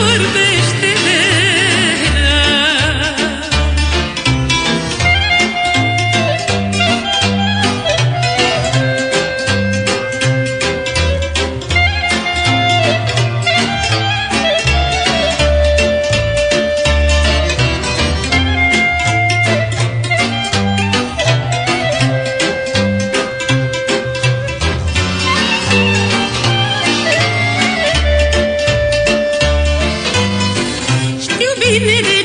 recuerde. Biri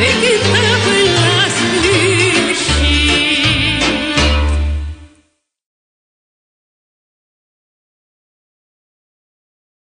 copilă-ți